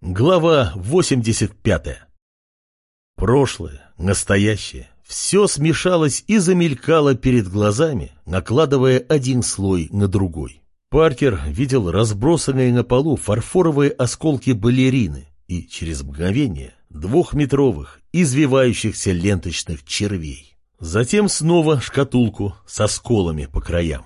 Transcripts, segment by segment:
Глава 85. Прошлое, настоящее, все смешалось и замелькало перед глазами, накладывая один слой на другой. Паркер видел разбросанные на полу фарфоровые осколки балерины и через мгновение двухметровых, извивающихся ленточных червей. Затем снова шкатулку со сколами по краям.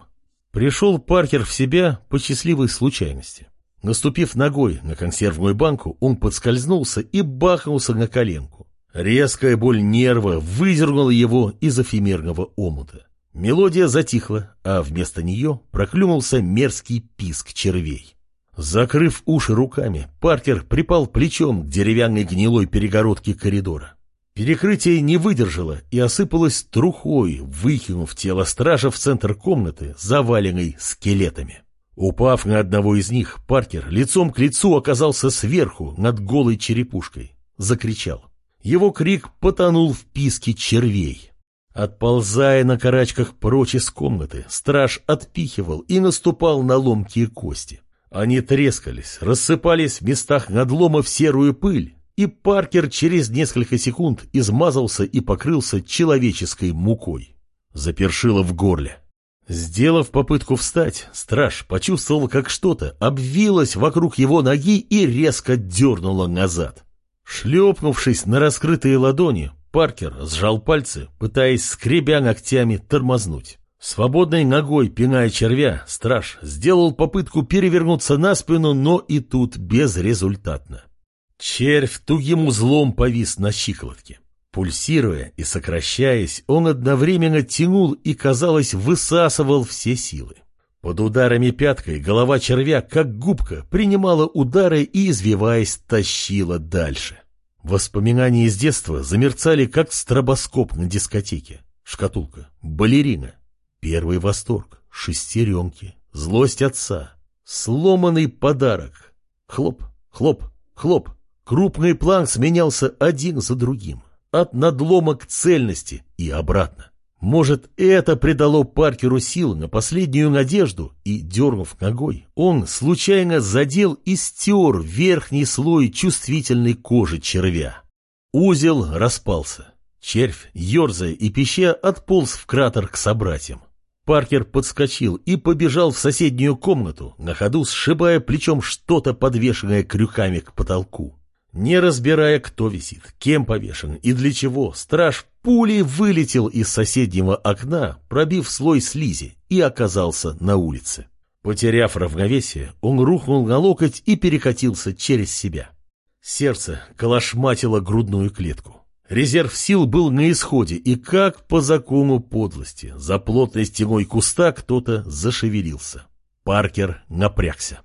Пришел Паркер в себя по счастливой случайности. Наступив ногой на консервную банку, он подскользнулся и бахнулся на коленку. Резкая боль нерва выдернула его из эфемерного омута. Мелодия затихла, а вместо нее проклюнулся мерзкий писк червей. Закрыв уши руками, Паркер припал плечом к деревянной гнилой перегородке коридора. Перекрытие не выдержало и осыпалось трухой, выкинув тело стража в центр комнаты, заваленной скелетами. Упав на одного из них, Паркер лицом к лицу оказался сверху, над голой черепушкой. Закричал. Его крик потонул в писке червей. Отползая на карачках прочь из комнаты, страж отпихивал и наступал на ломкие кости. Они трескались, рассыпались в местах надлома в серую пыль, и Паркер через несколько секунд измазался и покрылся человеческой мукой. Запершило в горле. Сделав попытку встать, страж почувствовал, как что-то обвилось вокруг его ноги и резко дернуло назад. Шлепнувшись на раскрытые ладони, Паркер сжал пальцы, пытаясь, скребя ногтями, тормознуть. Свободной ногой, пиная червя, страж сделал попытку перевернуться на спину, но и тут безрезультатно. Червь тугим узлом повис на щиколотке. Пульсируя и сокращаясь, он одновременно тянул и, казалось, высасывал все силы. Под ударами пяткой голова червя, как губка, принимала удары и, извиваясь, тащила дальше. Воспоминания из детства замерцали, как стробоскоп на дискотеке. Шкатулка, балерина, первый восторг, шестеренки, злость отца, сломанный подарок. Хлоп, хлоп, хлоп. Крупный план сменялся один за другим от надлома к цельности и обратно. Может, это придало Паркеру сил на последнюю надежду, и, дернув ногой, он случайно задел и стер верхний слой чувствительной кожи червя. Узел распался. Червь, ерзая и пища, отполз в кратер к собратьям. Паркер подскочил и побежал в соседнюю комнату, на ходу сшибая плечом что-то, подвешенное крюками к потолку. Не разбирая, кто висит, кем повешен и для чего, страж пулей вылетел из соседнего окна, пробив слой слизи, и оказался на улице. Потеряв равновесие, он рухнул на локоть и перекатился через себя. Сердце колошматило грудную клетку. Резерв сил был на исходе, и как по закону подлости, за плотной стеной куста кто-то зашевелился. Паркер напрягся.